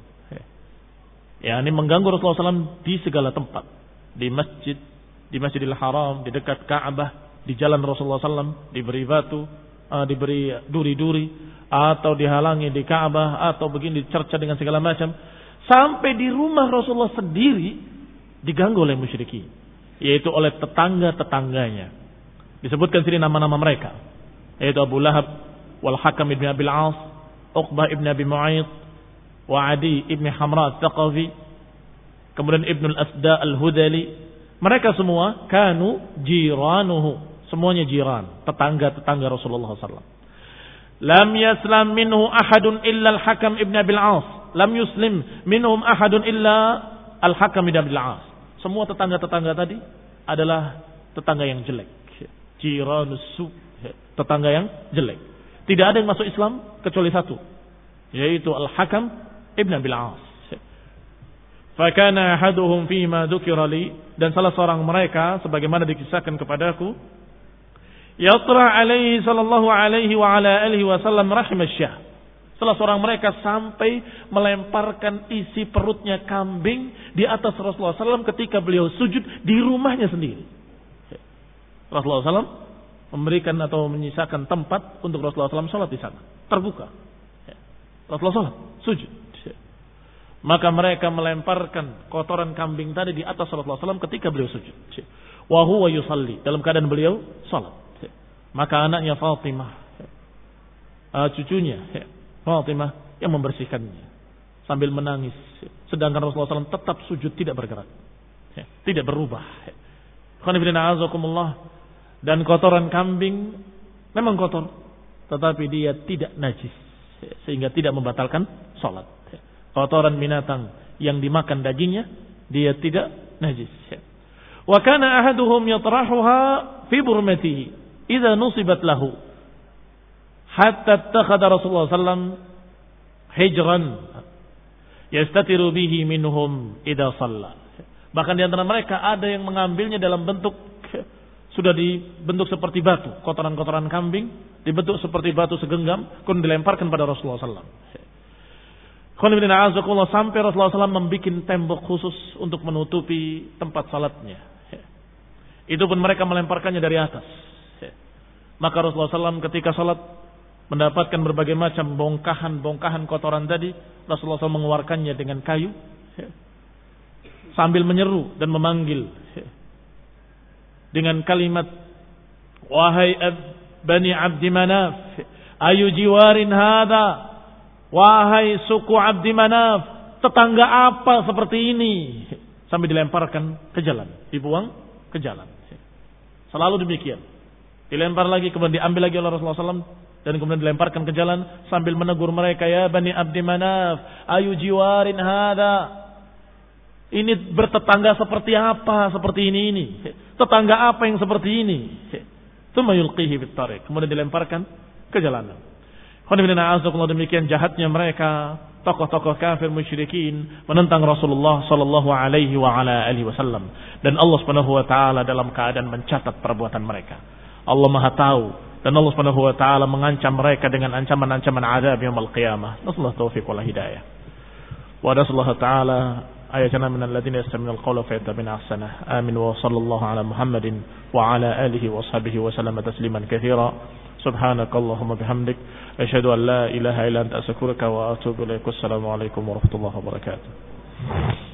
Ya, ini mengganggu Rasulullah SAW di segala tempat. Di masjid, di Masjidil Haram, di dekat Ka'bah, di jalan Rasulullah SAW, diberi batu, uh, diberi duri-duri, atau dihalangi di Ka'bah, atau begini dicerca dengan segala macam. Sampai di rumah Rasulullah sendiri diganggu oleh musyriki. Yaitu oleh tetangga-tetangganya. Disebutkan sini nama-nama mereka. Yaitu Abu Lahab, Wal Hakam ibn Abil As, Uqbah ibn Abi Mu'ayyid, wa Adi ibn Hamra Thaqafi, kemudian Ibn al-Asda al-Hudali, mereka semua kanu jiranuhu. Semuanya jiran, tetangga-tetangga Rasulullah SAW. Lam yaslam minhu ahadun illa al-hakam ibn Abil As. Lam yuslim minhum ahadun illa al-hakam ibn Abil As. Semua tetangga-tetangga tadi adalah tetangga yang jelek. Jiranus su. Tetangga yang jelek. Tidak ada yang masuk Islam kecuali satu. Yaitu al-hakam ibn Abil As. Fakana ahaduhum fima dzukira li dan salah seorang mereka sebagaimana dikisahkan kepadaku yatra alaihi sallallahu alaihi wa ala alihi wasallam rahimasyah. Salah seorang mereka sampai melemparkan isi perutnya kambing di atas Rasulullah SAW ketika beliau sujud di rumahnya sendiri. Rasulullah SAW memberikan atau menyisakan tempat untuk Rasulullah SAW sholat di sana. Terbuka. Rasulullah SAW sujud. Maka mereka melemparkan kotoran kambing tadi di atas Rasulullah SAW ketika beliau sujud. Wahuwa yusalli. Dalam keadaan beliau salat. Maka anaknya Fatimah. Uh, cucunya Fatimah yang membersihkannya. Sambil menangis. Sedangkan Rasulullah SAW tetap sujud tidak bergerak. Tidak berubah. Dan kotoran kambing memang kotor. Tetapi dia tidak najis. Sehingga tidak membatalkan salat kotoran binatang yang dimakan dagingnya dia tidak najis. Wa kana ahaduhum yatrahuha fi burmatihi idza nusibat lahu hatta ittakhadha Rasulullah sallam hijran yastatiru bihi minhum idza shalla. Bahkan di antara mereka ada yang mengambilnya dalam bentuk sudah dibentuk seperti batu, kotoran-kotoran kambing dibentuk seperti batu segenggam, kemudian dilemparkan pada Rasulullah sallallahu sampai Rasulullah SAW membuat tembok khusus untuk menutupi tempat salatnya. Itu pun mereka melemparkannya dari atas. Maka Rasulullah SAW ketika salat mendapatkan berbagai macam bongkahan-bongkahan kotoran tadi, Rasulullah SAW mengeluarkannya dengan kayu sambil menyeru dan memanggil dengan kalimat wahai bani Abdi Manaf ayu jiwarin hada Wahai suku Abdi Manaf, tetangga apa seperti ini? Sampai dilemparkan ke jalan, dibuang ke jalan. Selalu demikian. Dilempar lagi, kemudian diambil lagi oleh Rasulullah SAW dan kemudian dilemparkan ke jalan sambil menegur mereka ya Bani Abdi Manaf, ayu jiwarin hada. Ini bertetangga seperti apa? Seperti ini ini. Tetangga apa yang seperti ini? Tsumma yulqihi Kemudian dilemparkan ke jalanan. Demikian jahatnya mereka tokoh-tokoh kafir musyrikin menentang Rasulullah sallallahu alaihi wasallam dan Allah Subhanahu wa taala dalam keadaan mencatat perbuatan mereka. Allah Maha tahu dan Allah Subhanahu wa taala mengancam mereka dengan ancaman-ancaman azab yaumil qiyamah. Nasallahu taufiq wal hidayah. Wa nasallahu taala ayatana min alladziina yastami'una al-qawla fayattabi'una ahsanah. Amin wa sallallahu ala Muhammadin wa ala alihi wa sahbihi wa sallama tasliman katsira. Subhanakallahumma bihamdik asyhadu an la ilaha illa anta astaghfiruka wa atubu ilaik. Assalamu alaikum warahmatullahi wabarakatuh.